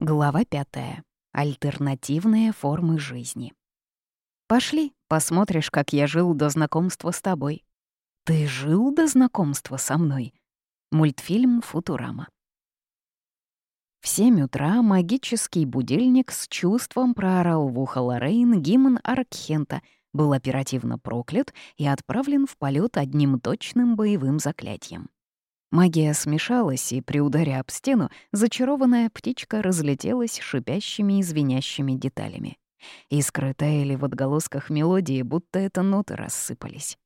Глава пятая. Альтернативные формы жизни. Пошли, посмотришь, как я жил до знакомства с тобой. Ты жил до знакомства со мной? Мультфильм «Футурама». В семь утра магический будильник с чувством проорал в ухо Лоррейн гимн Аркхента, был оперативно проклят и отправлен в полет одним точным боевым заклятием. Магия смешалась, и при ударе об стену зачарованная птичка разлетелась шипящими и звенящими деталями. Искры таяли в отголосках мелодии, будто это ноты рассыпались.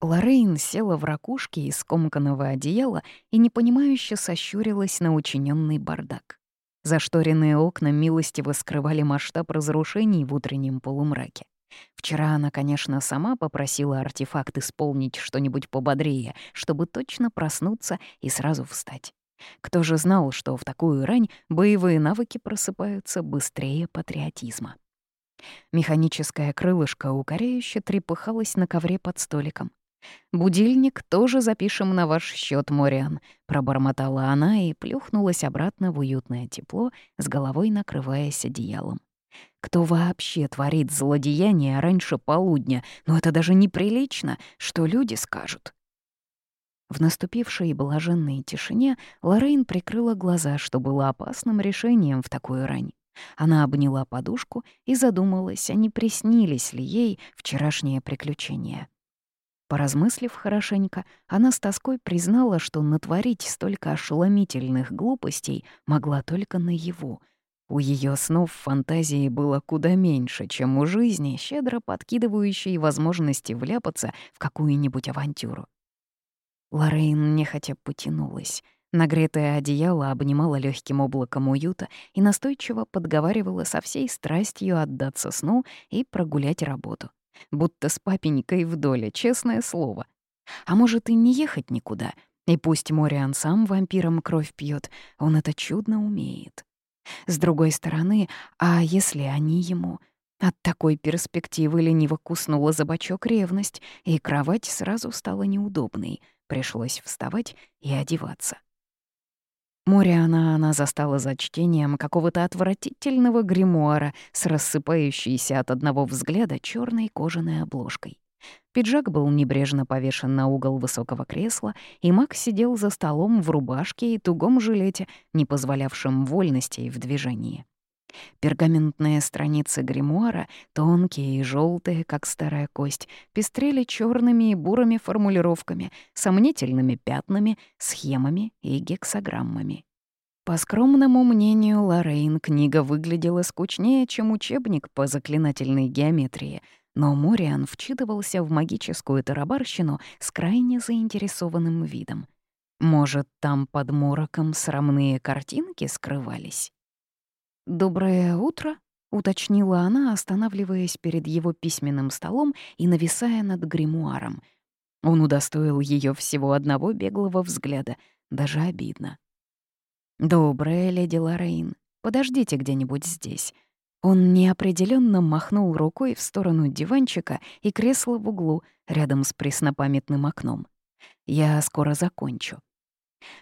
Лоррейн села в ракушке из скомканного одеяла и непонимающе сощурилась на учиненный бардак. Зашторенные окна милостиво скрывали масштаб разрушений в утреннем полумраке. Вчера она, конечно, сама попросила артефакт исполнить что-нибудь пободрее, чтобы точно проснуться и сразу встать. Кто же знал, что в такую рань боевые навыки просыпаются быстрее патриотизма? Механическое крылышко укоряюще трепыхалось на ковре под столиком. «Будильник тоже запишем на ваш счет, Мориан», — пробормотала она и плюхнулась обратно в уютное тепло, с головой накрываясь одеялом. Кто вообще творит злодеяния раньше полудня? Но это даже неприлично, что люди скажут. В наступившей блаженной тишине Лоррейн прикрыла глаза, что было опасным решением в такую рань. Она обняла подушку и задумалась, а не приснились ли ей вчерашние приключения. Поразмыслив хорошенько, она с тоской признала, что натворить столько ошеломительных глупостей могла только наяву — у ее снов фантазии было куда меньше, чем у жизни, щедро подкидывающей возможности вляпаться в какую-нибудь авантюру. Лоррейн нехотя потянулась. Нагретое одеяло обнимало легким облаком уюта и настойчиво подговаривало со всей страстью отдаться сну и прогулять работу. Будто с папенькой в доле, честное слово. А может, и не ехать никуда. И пусть Мориан сам вампиром кровь пьет, он это чудно умеет. С другой стороны, а если они ему? От такой перспективы лениво куснула за бочок ревность, и кровать сразу стала неудобной. Пришлось вставать и одеваться. Мориана она застала за чтением какого-то отвратительного гримуара с рассыпающейся от одного взгляда черной кожаной обложкой. Пиджак был небрежно повешен на угол высокого кресла, и Мак сидел за столом в рубашке и тугом жилете, не позволявшем вольностей в движении. Пергаментные страницы гримуара, тонкие и желтые, как старая кость, пестрели черными и бурыми формулировками, сомнительными пятнами, схемами и гексограммами. По скромному мнению Лоррейн, книга выглядела скучнее, чем учебник по заклинательной геометрии — но Мориан вчитывался в магическую тарабарщину с крайне заинтересованным видом. Может, там под мороком срамные картинки скрывались? «Доброе утро», — уточнила она, останавливаясь перед его письменным столом и нависая над гримуаром. Он удостоил ее всего одного беглого взгляда, даже обидно. «Добрая леди Лоррейн, подождите где-нибудь здесь. Он неопределенно махнул рукой в сторону диванчика и кресла в углу, рядом с преснопамятным окном. «Я скоро закончу».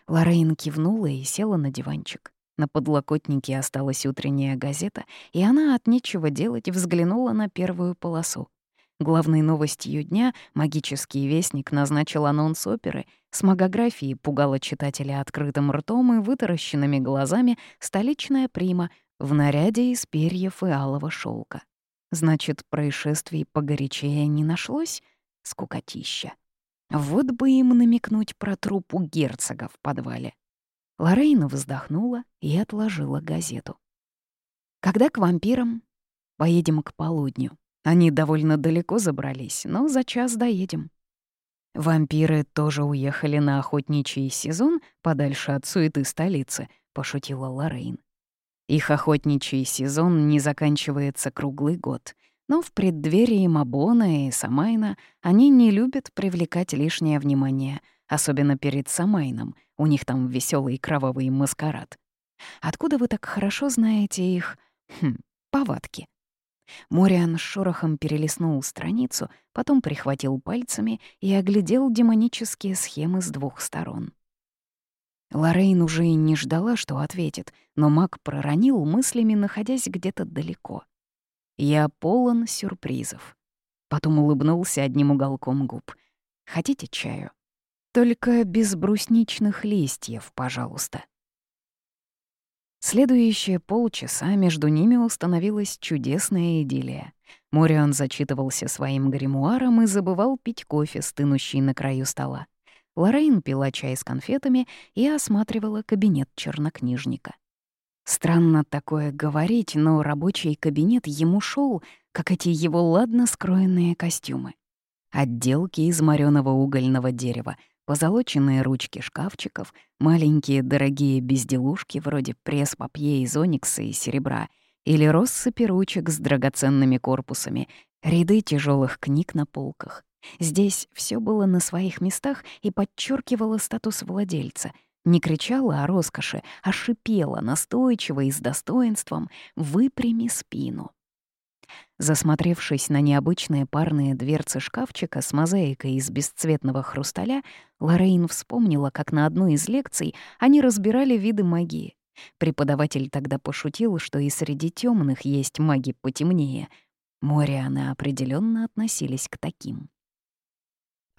Лоррейн кивнула и села на диванчик. На подлокотнике осталась утренняя газета, и она от нечего делать взглянула на первую полосу. Главной новостью дня магический вестник назначил анонс оперы. С магографией пугала читателя открытым ртом и вытаращенными глазами столичная прима в наряде из перьев и алого шелка. Значит, происшествий погорячее не нашлось? Скукотища. Вот бы им намекнуть про труп у герцога в подвале. Лорейна вздохнула и отложила газету. «Когда к вампирам?» «Поедем к полудню. Они довольно далеко забрались, но за час доедем». «Вампиры тоже уехали на охотничий сезон подальше от суеты столицы», — пошутила Лорейн. Их охотничий сезон не заканчивается круглый год, но в преддверии Мабона и Самайна они не любят привлекать лишнее внимание, особенно перед Самайном, у них там веселый кровавый маскарад. Откуда вы так хорошо знаете их... Хм, повадки? Мориан шорохом перелистнул страницу, потом прихватил пальцами и оглядел демонические схемы с двух сторон. Лоррейн уже и не ждала, что ответит, но маг проронил мыслями, находясь где-то далеко. «Я полон сюрпризов». Потом улыбнулся одним уголком губ. «Хотите чаю?» «Только без брусничных листьев, пожалуйста». Следующие полчаса между ними установилась чудесная идиллия. Морион зачитывался своим гримуаром и забывал пить кофе, стынущий на краю стола. Лоррейн пила чай с конфетами и осматривала кабинет чернокнижника. Странно такое говорить, но рабочий кабинет ему шел, как эти его ладно скроенные костюмы. Отделки из морёного угольного дерева, позолоченные ручки шкафчиков, маленькие дорогие безделушки вроде пресс-папье из оникса и серебра или россыпи ручек с драгоценными корпусами, ряды тяжелых книг на полках. Здесь все было на своих местах и подчеркивало статус владельца. Не кричала о роскоши, а шипела настойчиво и с достоинством «выпрями спину». Засмотревшись на необычные парные дверцы шкафчика с мозаикой из бесцветного хрусталя, Лоррейн вспомнила, как на одной из лекций они разбирали виды магии. Преподаватель тогда пошутил, что и среди темных есть маги потемнее. Морианы определенно относились к таким.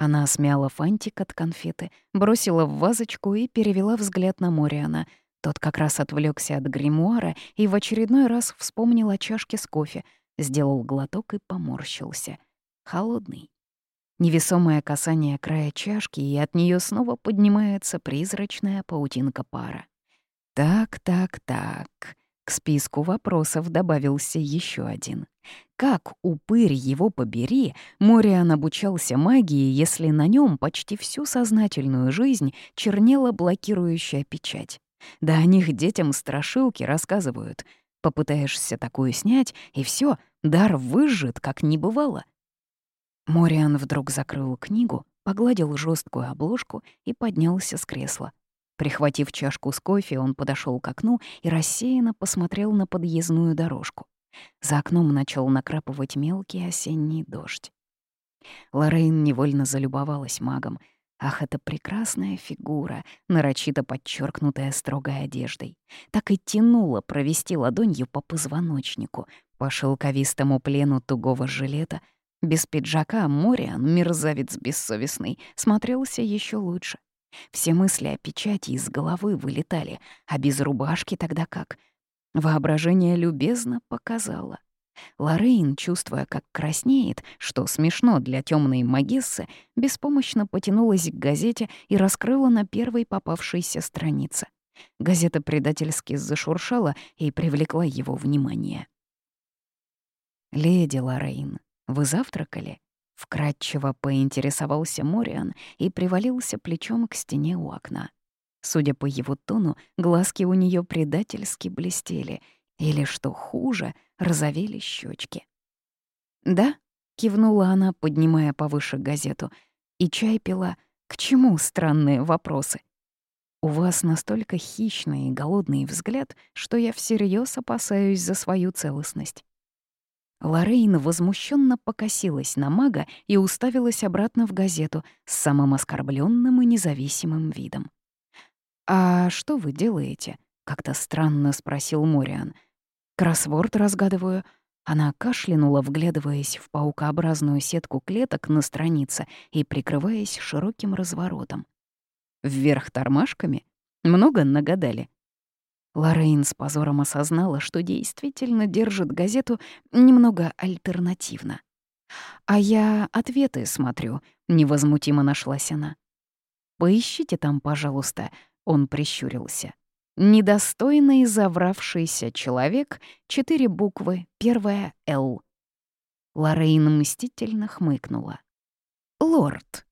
Она смяла фантик от конфеты, бросила в вазочку и перевела взгляд на Мориана. Тот как раз отвлекся от гримуара и в очередной раз вспомнил о чашке с кофе, сделал глоток и поморщился. Холодный. Невесомое касание края чашки, и от нее снова поднимается призрачная паутинка пара. Так, так, так. К списку вопросов добавился еще один. Как, упырь его побери, Мориан обучался магии, если на нем почти всю сознательную жизнь чернела блокирующая печать? Да о них детям страшилки рассказывают. Попытаешься такую снять, и все, дар выжжет, как не бывало. Мориан вдруг закрыл книгу, погладил жесткую обложку и поднялся с кресла. Прихватив чашку с кофе, он подошел к окну и рассеянно посмотрел на подъездную дорожку. За окном начал накрапывать мелкий осенний дождь. Лоррейн невольно залюбовалась магом. Ах, это прекрасная фигура, нарочито подчеркнутая строгой одеждой. Так и тянуло провести ладонью по позвоночнику, по шелковистому плену тугого жилета. Без пиджака Мориан, мерзавец бессовестный, смотрелся еще лучше. Все мысли о печати из головы вылетали, а без рубашки тогда как? Воображение любезно показало. Лорейн, чувствуя, как краснеет, что смешно для темной магессы, беспомощно потянулась к газете и раскрыла на первой попавшейся странице. Газета предательски зашуршала и привлекла его внимание. «Леди Лорейн, вы завтракали?» Вкратчиво поинтересовался Мориан и привалился плечом к стене у окна. Судя по его тону, глазки у нее предательски блестели, или, что хуже, розовели щечки. «Да?» — кивнула она, поднимая повыше газету. «И чай пила. К чему странные вопросы?» «У вас настолько хищный и голодный взгляд, что я всерьез опасаюсь за свою целостность. Лорейн возмущенно покосилась на мага и уставилась обратно в газету с самым оскорбленным и независимым видом. «А что вы делаете?» — как-то странно спросил Мориан. «Кроссворд разгадываю». Она кашлянула, вглядываясь в паукообразную сетку клеток на странице и прикрываясь широким разворотом. «Вверх тормашками? Много нагадали?» Лоррейн с позором осознала, что действительно держит газету немного альтернативно. «А я ответы смотрю», — невозмутимо нашлась она. «Поищите там, пожалуйста», — он прищурился. «Недостойный завравшийся человек, четыре буквы, первая — «Л». Лоррейн мстительно хмыкнула. «Лорд».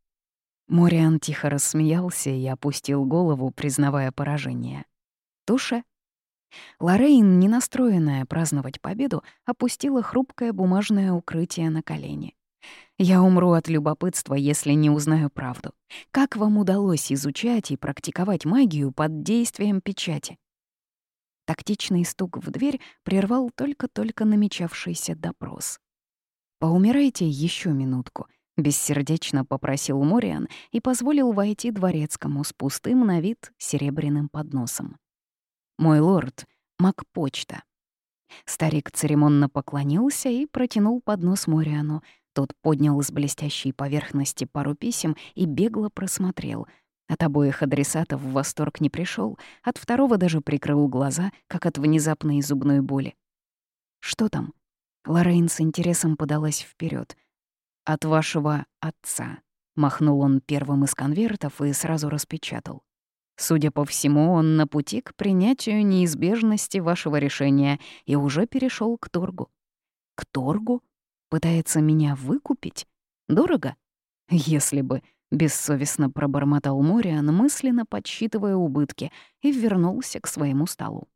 Мориан тихо рассмеялся и опустил голову, признавая поражение. Туша Лоррейн, не настроенная праздновать победу, опустила хрупкое бумажное укрытие на колени. «Я умру от любопытства, если не узнаю правду. Как вам удалось изучать и практиковать магию под действием печати?» Тактичный стук в дверь прервал только-только намечавшийся допрос. «Поумирайте еще минутку», — Бессердечно попросил Мориан и позволил войти дворецкому с пустым на вид серебряным подносом. «Мой лорд, маг-почта». Старик церемонно поклонился и протянул поднос Мориану. Тот поднял с блестящей поверхности пару писем и бегло просмотрел. От обоих адресатов в восторг не пришел, от второго даже прикрыл глаза, как от внезапной зубной боли. «Что там?» Лоррейн с интересом подалась вперед. «От вашего отца», — махнул он первым из конвертов и сразу распечатал. Судя по всему, он на пути к принятию неизбежности вашего решения и уже перешел к торгу. К торгу? Пытается меня выкупить? Дорого? Если бы, бессовестно пробормотал Мориан, мысленно подсчитывая убытки, и вернулся к своему столу.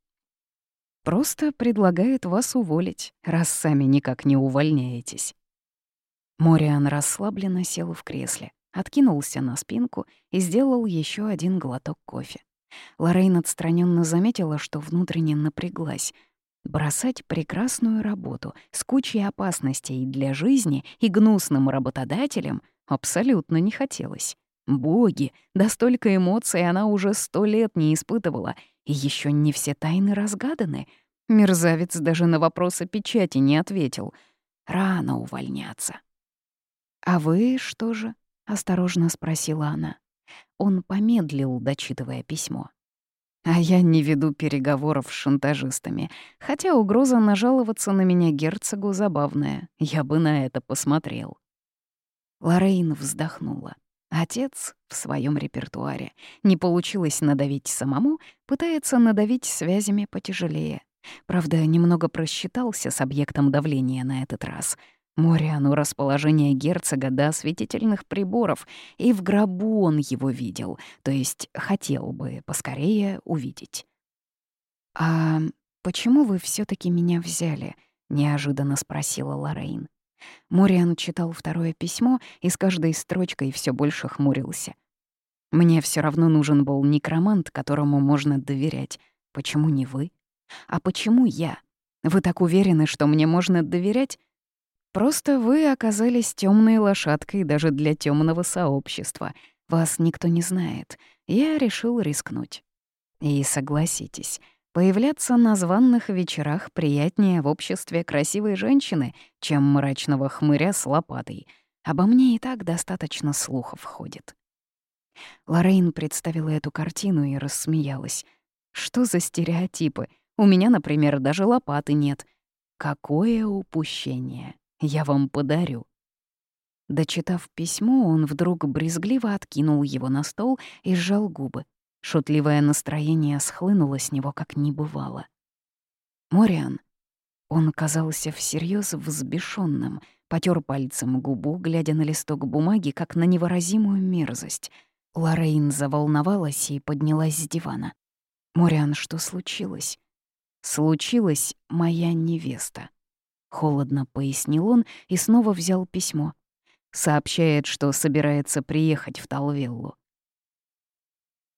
Просто предлагает вас уволить, раз сами никак не увольняетесь. Мориан расслабленно сел в кресле, откинулся на спинку и сделал еще один глоток кофе. Лоррейн отстраненно заметила, что внутренне напряглась. Бросать прекрасную работу с кучей опасностей для жизни и гнусным работодателем абсолютно не хотелось. Боги, да столько эмоций она уже сто лет не испытывала, и еще не все тайны разгаданы. Мерзавец даже на вопросы печати не ответил. Рано увольняться. «А вы что же?» — осторожно спросила она. Он помедлил, дочитывая письмо. А я не веду переговоров с шантажистами, хотя угроза нажаловаться на меня герцогу забавная. Я бы на это посмотрел. Лорейн вздохнула. Отец в своем репертуаре. Не получилось надавить самому, пытается надавить связями потяжелее. Правда, немного просчитался с объектом давления на этот раз. Мориану расположение герцога до осветительных приборов, и в гробу он его видел, то есть хотел бы поскорее увидеть. «А почему вы все таки меня взяли?» — неожиданно спросила Лоррейн. Мориан читал второе письмо и с каждой строчкой все больше хмурился. «Мне все равно нужен был некромант, которому можно доверять. Почему не вы? А почему я? Вы так уверены, что мне можно доверять? Просто вы оказались темной лошадкой даже для темного сообщества. Вас никто не знает. Я решил рискнуть. И согласитесь, Появляться на званных вечерах приятнее в обществе красивой женщины, чем мрачного хмыря с лопатой. Обо мне и так достаточно слухов ходит. Лоррейн представила эту картину и рассмеялась. Что за стереотипы? У меня, например, даже лопаты нет. Какое упущение. Я вам подарю. Дочитав письмо, он вдруг брезгливо откинул его на стол и сжал губы. Шутливое настроение схлынуло с него, как не бывало. «Мориан». Он казался всерьез взбешенным, потер пальцем губу, глядя на листок бумаги, как на невыразимую мерзость. Лорейн заволновалась и поднялась с дивана. «Мориан, что случилось?» «Случилась моя невеста», — холодно пояснил он и снова взял письмо. Сообщает, что собирается приехать в Талвеллу.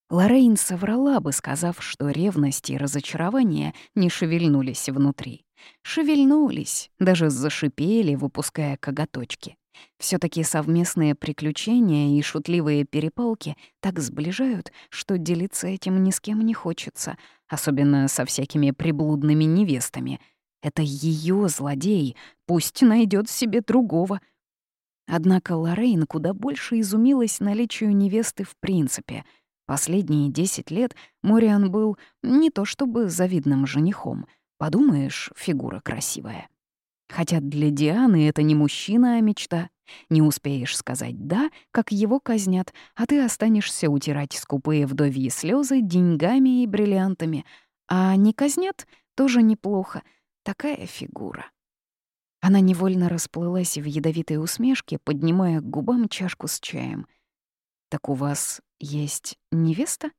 Лоррейн соврала бы, сказав, что ревность и разочарование не шевельнулись внутри. Шевельнулись, даже зашипели, выпуская коготочки. все таки совместные приключения и шутливые перепалки так сближают, что делиться этим ни с кем не хочется, особенно со всякими приблудными невестами. Это ее злодей, пусть найдет себе другого. Однако Лоррейн куда больше изумилась наличию невесты в принципе — Последние десять лет Мориан был не то чтобы завидным женихом. Подумаешь, фигура красивая. Хотя для Дианы это не мужчина, а мечта. Не успеешь сказать «да», как его казнят, а ты останешься утирать скупые вдовьи слезы деньгами и бриллиантами. А не казнят — тоже неплохо. Такая фигура. Она невольно расплылась в ядовитой усмешке, поднимая к губам чашку с чаем. «Так у вас есть невеста?»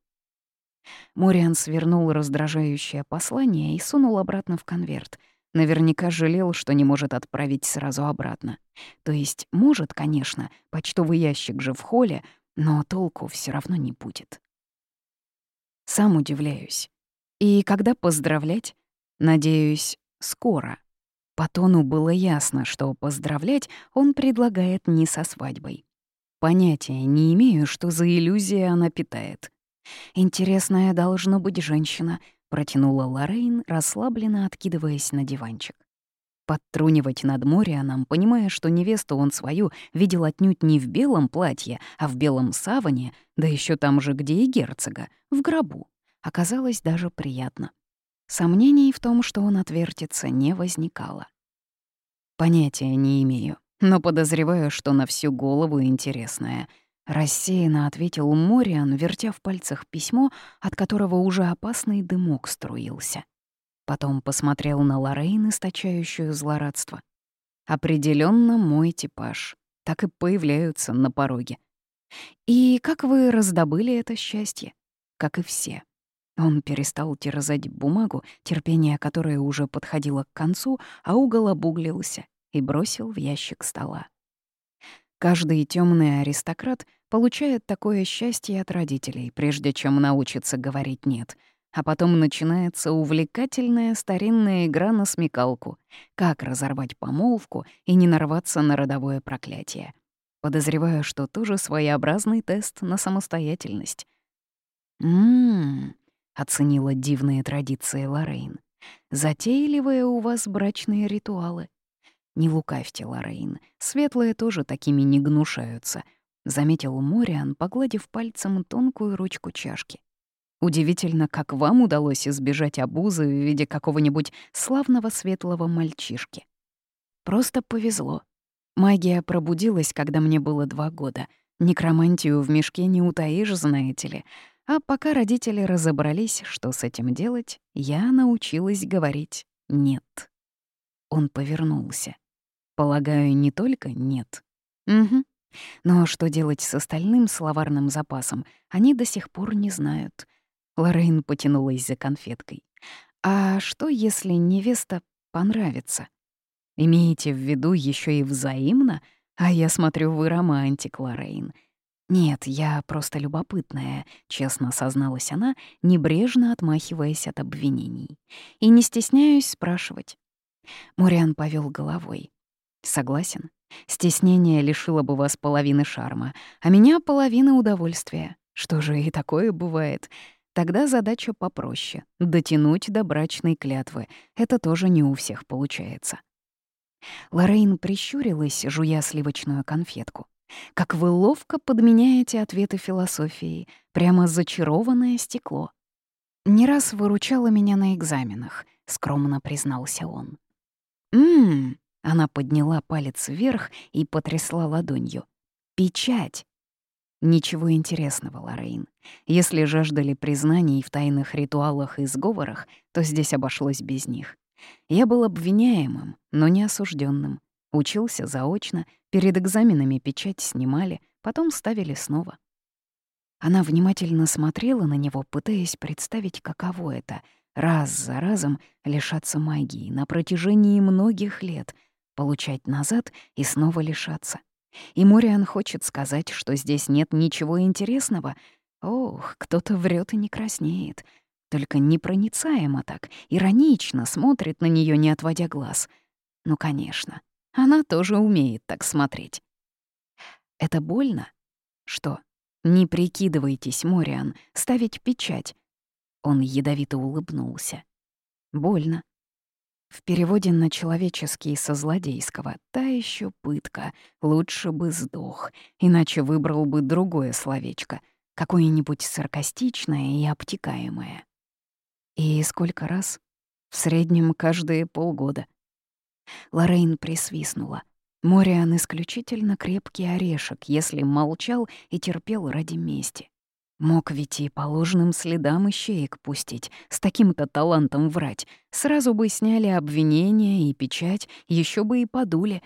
Мориан свернул раздражающее послание и сунул обратно в конверт. Наверняка жалел, что не может отправить сразу обратно. То есть может, конечно, почтовый ящик же в холле, но толку все равно не будет. Сам удивляюсь. И когда поздравлять? Надеюсь, скоро. По тону было ясно, что поздравлять он предлагает не со свадьбой. Понятия не имею, что за иллюзия она питает. «Интересная должно быть женщина», — протянула Лоррейн, расслабленно откидываясь на диванчик. Подтрунивать над Морианом, понимая, что невесту он свою видел отнюдь не в белом платье, а в белом саване, да еще там же, где и герцога, в гробу, оказалось даже приятно. Сомнений в том, что он отвертится, не возникало. Понятия не имею, но подозреваю, что на всю голову интересное. Рассеянно ответил Мориан, вертя в пальцах письмо, от которого уже опасный дымок струился. Потом посмотрел на Лоррейн, источающую злорадство. Определенно мой типаж. Так и появляются на пороге. И как вы раздобыли это счастье? Как и все. Он перестал терзать бумагу, терпение которой уже подходило к концу, а угол обуглился и бросил в ящик стола. Каждый темный аристократ получает такое счастье от родителей, прежде чем научится говорить «нет», а потом начинается увлекательная старинная игра на смекалку, как разорвать помолвку и не нарваться на родовое проклятие. Подозреваю, что тоже своеобразный тест на самостоятельность. «М-м-м», оценила дивные традиции Лорейн. «Затейливые у вас брачные ритуалы». «Не лукавьте, Лорейн, светлые тоже такими не гнушаются», — заметил Мориан, погладив пальцем тонкую ручку чашки. «Удивительно, как вам удалось избежать обузы в виде какого-нибудь славного светлого мальчишки». «Просто повезло. Магия пробудилась, когда мне было два года. Некромантию в мешке не утаишь, знаете ли. А пока родители разобрались, что с этим делать, я научилась говорить «нет». Он повернулся. Полагаю, не только «нет». Угу. Но что делать с остальным словарным запасом, они до сих пор не знают. Лоррейн потянулась за конфеткой. «А что, если невеста понравится?» «Имеете в виду еще и взаимно? А я смотрю, вы романтик, Лоррейн. «Нет, я просто любопытная», — честно созналась она, небрежно отмахиваясь от обвинений. «И не стесняюсь спрашивать». Мориан повел головой. «Согласен. Стеснение лишило бы вас половины шарма, а меня — половины удовольствия. Что же и такое бывает. Тогда задача попроще — дотянуть до брачной клятвы. Это тоже не у всех получается». Лоррейн прищурилась, жуя сливочную конфетку. Как вы ловко подменяете ответы философии, прямо зачарованное стекло. Не раз выручала меня на экзаменах, скромно признался он. Мм, она подняла палец вверх и потрясла ладонью. Печать. Ничего интересного, Лорейн. Если жаждали признаний в тайных ритуалах и сговорах, то здесь обошлось без них. Я был обвиняемым, но не осужденным. Учился заочно, перед экзаменами печать снимали, потом ставили снова. Она внимательно смотрела на него, пытаясь представить, каково это — раз за разом лишаться магии на протяжении многих лет, получать назад и снова лишаться. И Мориан хочет сказать, что здесь нет ничего интересного. Ох, кто-то врет и не краснеет. Только непроницаемо так, иронично смотрит на нее, не отводя глаз. Ну, конечно, она тоже умеет так смотреть. Это больно? Что? Не прикидывайтесь, Мориан, ставить печать. Он ядовито улыбнулся. Больно. В переводе на человеческий со злодейского та еще пытка. Лучше бы сдох, иначе выбрал бы другое словечко, какое-нибудь саркастичное и обтекаемое. И сколько раз? В среднем каждые полгода. Лорейн присвистнула. Мориан исключительно крепкий орешек, если молчал и терпел ради мести. Мог ведь и по ложным следам ищеек пустить, с таким-то талантом врать. Сразу бы сняли обвинения и печать, еще бы и подули.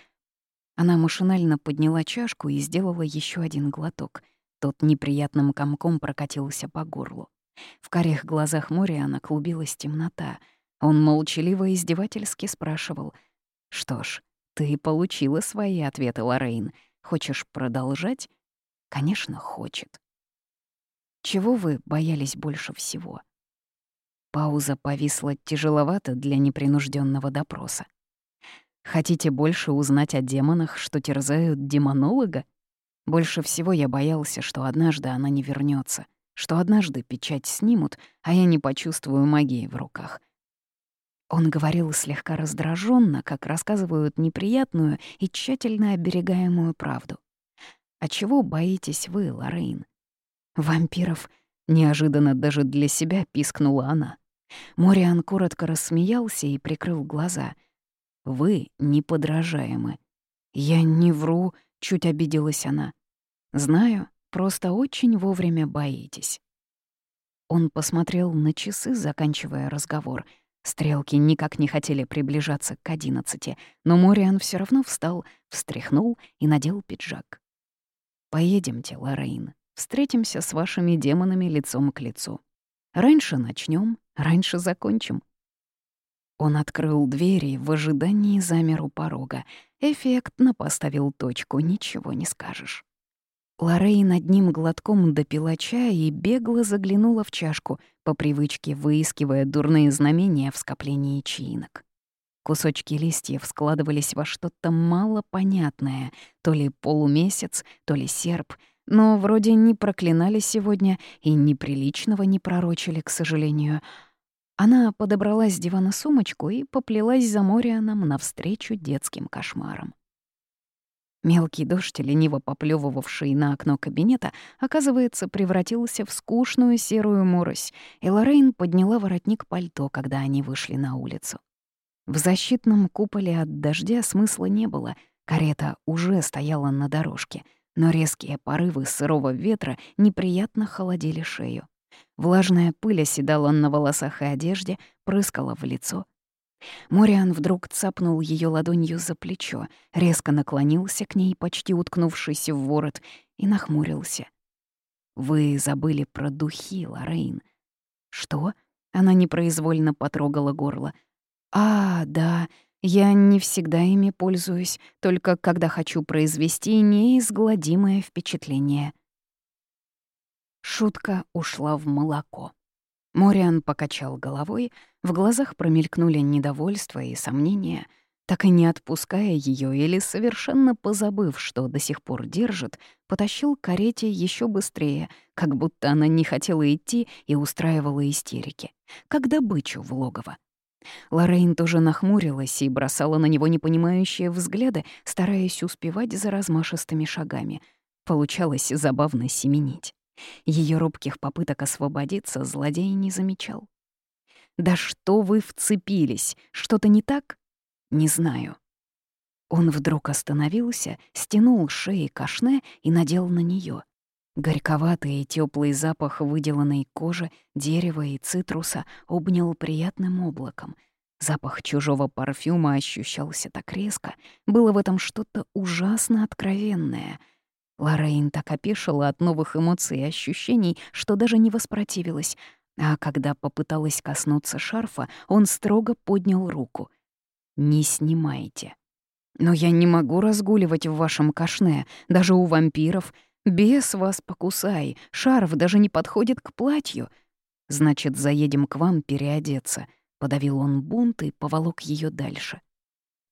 Она машинально подняла чашку и сделала еще один глоток. Тот неприятным комком прокатился по горлу. В карих глазах Мориана клубилась темнота. Он молчаливо издевательски спрашивал — что ж, ты получила свои ответы, Лорейн. Хочешь продолжать? Конечно, хочет. Чего вы боялись больше всего? Пауза повисла тяжеловато для непринужденного допроса. Хотите больше узнать о демонах, что терзают демонолога? Больше всего я боялся, что однажды она не вернется, что однажды печать снимут, а я не почувствую магии в руках. Он говорил слегка раздраженно, как рассказывают неприятную и тщательно оберегаемую правду. «А чего боитесь вы, Лорейн?» «Вампиров», — неожиданно даже для себя пискнула она. Мориан коротко рассмеялся и прикрыл глаза. «Вы неподражаемы». «Я не вру», — чуть обиделась она. «Знаю, просто очень вовремя боитесь». Он посмотрел на часы, заканчивая разговор — Стрелки никак не хотели приближаться к одиннадцати, но Мориан все равно встал, встряхнул и надел пиджак. «Поедемте, Лоррейн. Встретимся с вашими демонами лицом к лицу. Раньше начнем, раньше закончим». Он открыл двери в ожидании замер у порога. Эффектно поставил точку, ничего не скажешь. Лоррейн одним глотком допила чая и бегло заглянула в чашку, по привычке выискивая дурные знамения в скоплении чаинок. Кусочки листьев складывались во что-то малопонятное, то ли полумесяц, то ли серп, но вроде не проклинали сегодня и неприличного не пророчили, к сожалению. Она подобрала с дивана сумочку и поплелась за Морианом навстречу детским кошмарам. Мелкий дождь, лениво поплёвывавший на окно кабинета, оказывается, превратился в скучную серую морось, и Лоррейн подняла воротник пальто, когда они вышли на улицу. В защитном куполе от дождя смысла не было, карета уже стояла на дорожке, но резкие порывы сырого ветра неприятно холодили шею. Влажная пыль оседала на волосах и одежде, прыскала в лицо, Мориан вдруг цапнул ее ладонью за плечо, резко наклонился к ней, почти уткнувшись в ворот, и нахмурился. «Вы забыли про духи, Лоррейн». «Что?» — она непроизвольно потрогала горло. «А, да, я не всегда ими пользуюсь, только когда хочу произвести неизгладимое впечатление». Шутка ушла в молоко. Мориан покачал головой, в глазах промелькнули недовольство и сомнения, так и не отпуская ее или совершенно позабыв, что до сих пор держит, потащил к карете еще быстрее, как будто она не хотела идти и устраивала истерики, как добычу в логово. Лоррейн тоже нахмурилась и бросала на него непонимающие взгляды, стараясь успевать за размашистыми шагами. Получалось забавно семенить. Ее робких попыток освободиться злодей не замечал. «Да что вы вцепились? Что-то не так?» «Не знаю». Он вдруг остановился, стянул шеи кашне и надел на нее. Горьковатый и теплый запах выделанной кожи, дерева и цитруса обнял приятным облаком. Запах чужого парфюма ощущался так резко, было в этом что-то ужасно откровенное — Лоррейн так опешила от новых эмоций и ощущений, что даже не воспротивилась, а когда попыталась коснуться шарфа, он строго поднял руку. «Не снимайте». «Но я не могу разгуливать в вашем кашне, даже у вампиров. Бес вас покусай, шарф даже не подходит к платью. Значит, заедем к вам переодеться». Подавил он бунт и поволок ее дальше.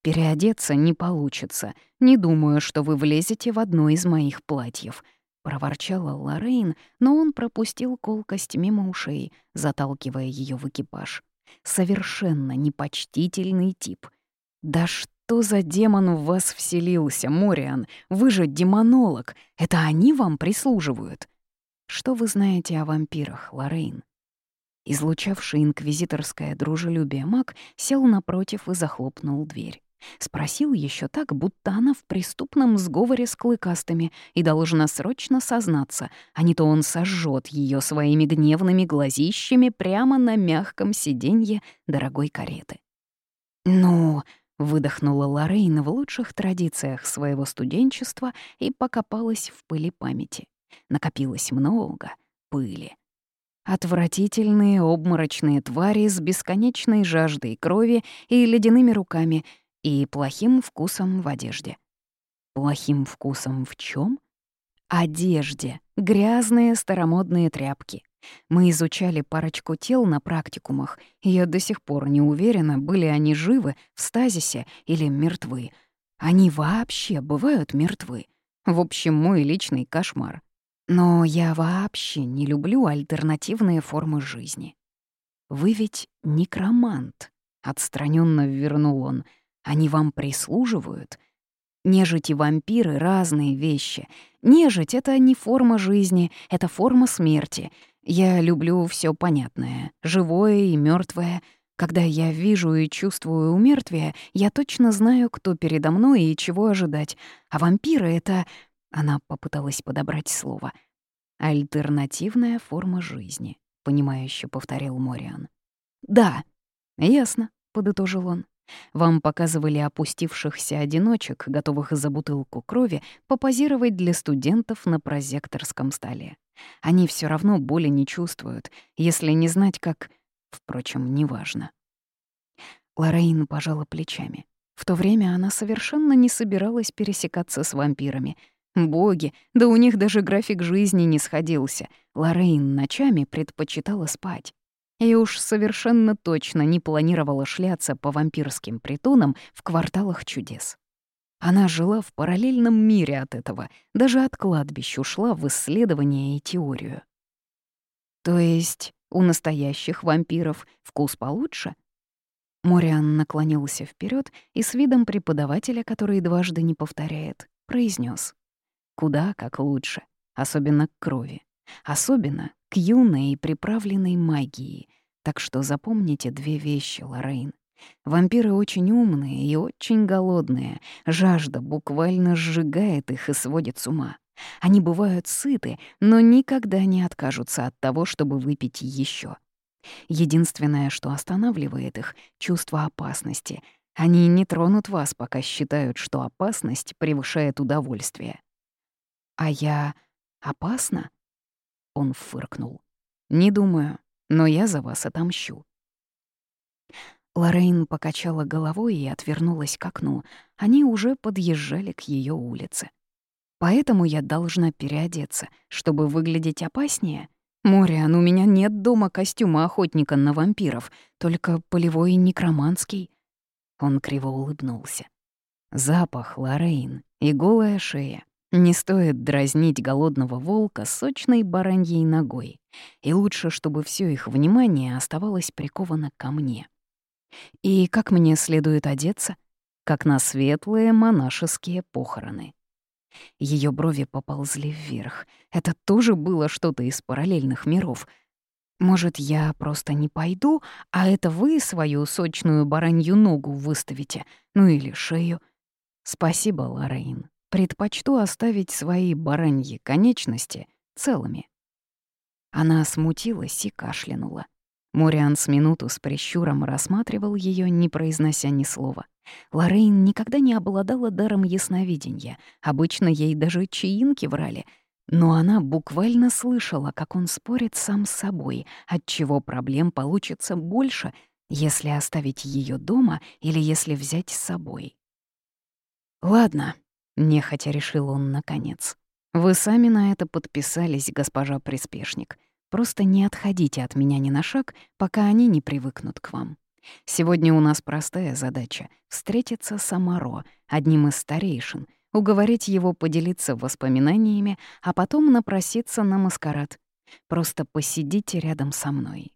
Переодеться не получится. Не думаю, что вы влезете в одно из моих платьев», — проворчала Лоррейн, но он пропустил колкость мимо ушей, заталкивая ее в экипаж. Совершенно непочтительный тип. «Да что за демон в вас вселился, Мориан? Вы же демонолог. Это они вам прислуживают?» «Что вы знаете о вампирах, Лоррейн?» Излучавший инквизиторское дружелюбие маг сел напротив и захлопнул дверь. Спросил еще так, будто она в преступном сговоре с клыкастыми и должна срочно сознаться, а не то он сожжет ее своими гневными глазищами прямо на мягком сиденье дорогой кареты. «Ну...» — выдохнула Лоррейн в лучших традициях своего студенчества и покопалась в пыли памяти. Накопилось много пыли. Отвратительные обморочные твари с бесконечной жаждой крови и ледяными руками — и плохим вкусом в одежде. Плохим вкусом в чем? Одежде. Грязные старомодные тряпки. Мы изучали парочку тел на практикумах, и я до сих пор не уверена, были они живы, в стазисе или мертвы. Они вообще бывают мертвы. В общем, мой личный кошмар. Но я вообще не люблю альтернативные формы жизни. Вы ведь некромант, отстраненно вернул он. Они вам прислуживают. Нежить и вампиры — разные вещи. Нежить — это не форма жизни, это форма смерти. Я люблю все понятное, живое и мертвое. Когда я вижу и чувствую умертвие, я точно знаю, кто передо мной и чего ожидать. А вампиры — это... Она попыталась подобрать слово. «Альтернативная форма жизни», — понимающе повторил Мориан. «Да, ясно», — подытожил он. Вам показывали опустившихся одиночек, готовых за бутылку крови, попозировать для студентов на прозекторском столе. Они все равно боли не чувствуют, если не знать, как... Впрочем, неважно. Лорейн пожала плечами. В то время она совершенно не собиралась пересекаться с вампирами. Боги, да у них даже график жизни не сходился. Лорейн ночами предпочитала спать. И уж совершенно точно не планировала шляться по вампирским притонам в кварталах чудес. Она жила в параллельном мире от этого, даже от кладбищ ушла в исследование и теорию. То есть у настоящих вампиров вкус получше? Мориан наклонился вперед и с видом преподавателя, который дважды не повторяет, произнес: Куда как лучше, особенно к крови. Особенно к юной и приправленной магии. Так что запомните две вещи, Лоррейн. Вампиры очень умные и очень голодные. Жажда буквально сжигает их и сводит с ума. Они бывают сыты, но никогда не откажутся от того, чтобы выпить еще. Единственное, что останавливает их — чувство опасности. Они не тронут вас, пока считают, что опасность превышает удовольствие. «А я опасна?» Он фыркнул. «Не думаю, но я за вас отомщу». Лорейн покачала головой и отвернулась к окну. Они уже подъезжали к ее улице. «Поэтому я должна переодеться, чтобы выглядеть опаснее?» «Мориан, у меня нет дома костюма охотника на вампиров, только полевой некроманский». Он криво улыбнулся. Запах, Лорейн и голая шея. Не стоит дразнить голодного волка сочной бараньей ногой, и лучше, чтобы все их внимание оставалось приковано ко мне. И как мне следует одеться? Как на светлые монашеские похороны. Ее брови поползли вверх. Это тоже было что-то из параллельных миров. Может, я просто не пойду, а это вы свою сочную баранью ногу выставите, ну или шею? Спасибо, Лорейн. Предпочту оставить свои бараньи конечности целыми. Она смутилась и кашлянула. Мориан с минуту с прищуром рассматривал ее, не произнося ни слова. Лоррейн никогда не обладала даром ясновидения. Обычно ей даже чаинки врали. Но она буквально слышала, как он спорит сам с собой, от чего проблем получится больше, если оставить ее дома или если взять с собой. «Ладно», Нехотя решил он наконец. «Вы сами на это подписались, госпожа приспешник. Просто не отходите от меня ни на шаг, пока они не привыкнут к вам. Сегодня у нас простая задача — встретиться с Амаро, одним из старейшин, уговорить его поделиться воспоминаниями, а потом напроситься на маскарад. Просто посидите рядом со мной.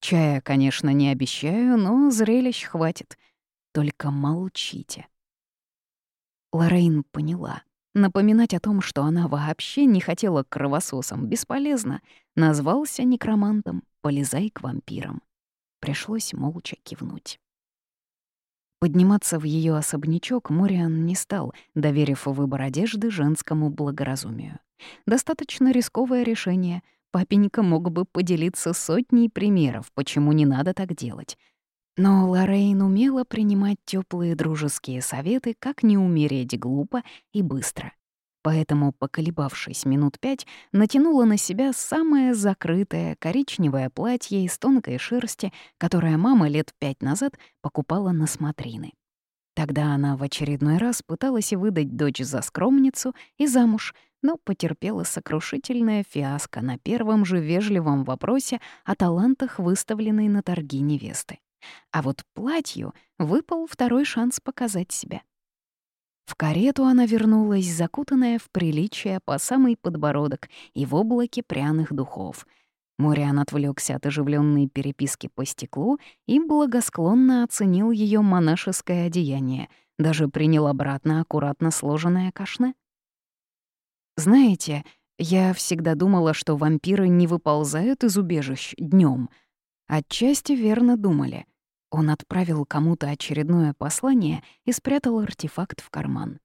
Чая, конечно, не обещаю, но зрелищ хватит. Только молчите. Лорейн поняла. Напоминать о том, что она вообще не хотела кровососом, бесполезно. Назвался некромантом, полезай к вампирам. Пришлось молча кивнуть. Подниматься в ее особнячок Мориан не стал, доверив выбор одежды женскому благоразумию. Достаточно рисковое решение. Папенька мог бы поделиться сотней примеров, почему не надо так делать — но Лоррейн умела принимать теплые дружеские советы, как не умереть глупо и быстро. Поэтому, поколебавшись минут пять, натянула на себя самое закрытое коричневое платье из тонкой шерсти, которое мама лет пять назад покупала на смотрины. Тогда она в очередной раз пыталась выдать дочь за скромницу и замуж, но потерпела сокрушительное фиаско на первом же вежливом вопросе о талантах, выставленной на торги невесты. А вот платью выпал второй шанс показать себя. В карету она вернулась, закутанная в приличие по самый подбородок и в облаке пряных духов. Мориан отвлекся от оживленной переписки по стеклу и благосклонно оценил ее монашеское одеяние, даже принял обратно аккуратно сложенное кашне. «Знаете, я всегда думала, что вампиры не выползают из убежищ днем. Отчасти верно думали — он отправил кому-то очередное послание и спрятал артефакт в карман.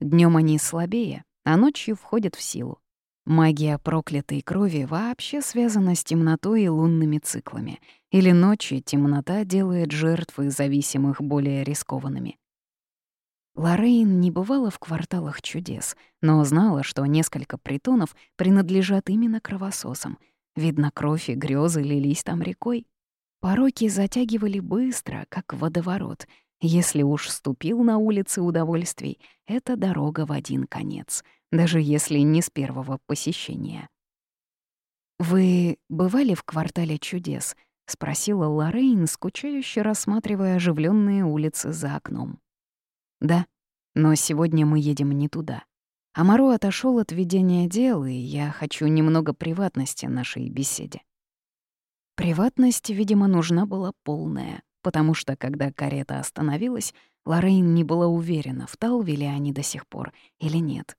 Днем они слабее, а ночью входят в силу. Магия проклятой крови вообще связана с темнотой и лунными циклами. Или ночью темнота делает жертвы зависимых более рискованными. Лоррейн не бывала в кварталах чудес, но знала, что несколько притонов принадлежат именно кровососам. Видно, кровь и грезы лились там рекой. Пороки затягивали быстро, как водоворот. Если уж ступил на улицы удовольствий, это дорога в один конец, даже если не с первого посещения. «Вы бывали в квартале чудес?» — спросила Лоррейн, скучающе рассматривая оживленные улицы за окном. «Да, но сегодня мы едем не туда. Амару отошел от ведения дел, и я хочу немного приватности нашей беседе». Приватность, видимо, нужна была полная, потому что, когда карета остановилась, Лоррейн не была уверена, в Талве ли они до сих пор или нет.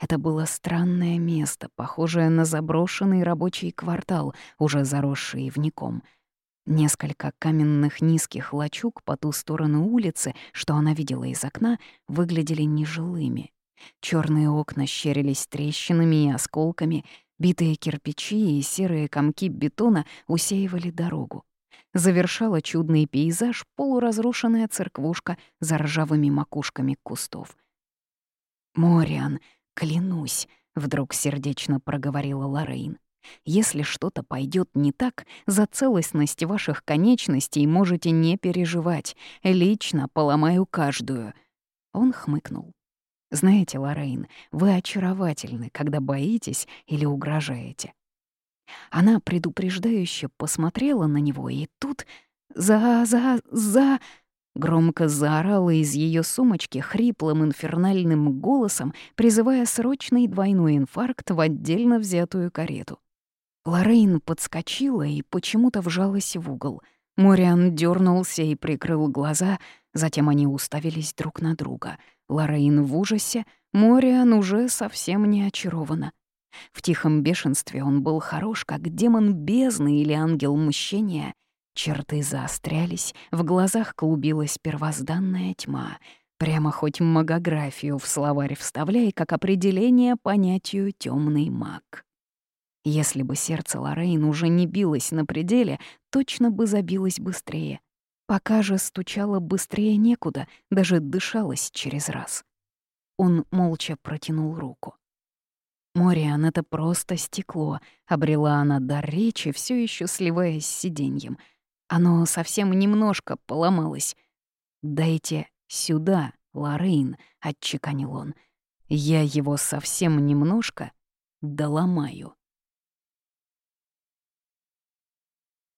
Это было странное место, похожее на заброшенный рабочий квартал, уже заросший ивником. Несколько каменных низких лачуг по ту сторону улицы, что она видела из окна, выглядели нежилыми. Черные окна щерились трещинами и осколками, Битые кирпичи и серые комки бетона усеивали дорогу. Завершала чудный пейзаж полуразрушенная церквушка за ржавыми макушками кустов. «Мориан, клянусь», — вдруг сердечно проговорила Лоррейн. «Если что-то пойдет не так, за целостность ваших конечностей можете не переживать. Лично поломаю каждую». Он хмыкнул. Знаете, Лоррейн, вы очаровательны, когда боитесь или угрожаете. Она предупреждающе посмотрела на него, и тут «За, за, за...» Громко заорала из ее сумочки хриплым инфернальным голосом, призывая срочный двойной инфаркт в отдельно взятую карету. Лоррейн подскочила и почему-то вжалась в угол. Мориан дернулся и прикрыл глаза, затем они уставились друг на друга — Лорейн в ужасе, Мориан уже совсем не очарована. В тихом бешенстве он был хорош, как демон бездны или ангел мщения. Черты заострялись, в глазах клубилась первозданная тьма. Прямо хоть магографию в словарь вставляй, как определение понятию темный маг. Если бы сердце Лорейн уже не билось на пределе, точно бы забилось быстрее. Пока же стучало быстрее некуда, даже дышалось через раз. Он молча протянул руку. «Мориан, это просто стекло», — обрела она дар речи, все еще сливаясь с сиденьем. Оно совсем немножко поломалось. «Дайте сюда, Лорейн», — отчеканил он. «Я его совсем немножко доломаю».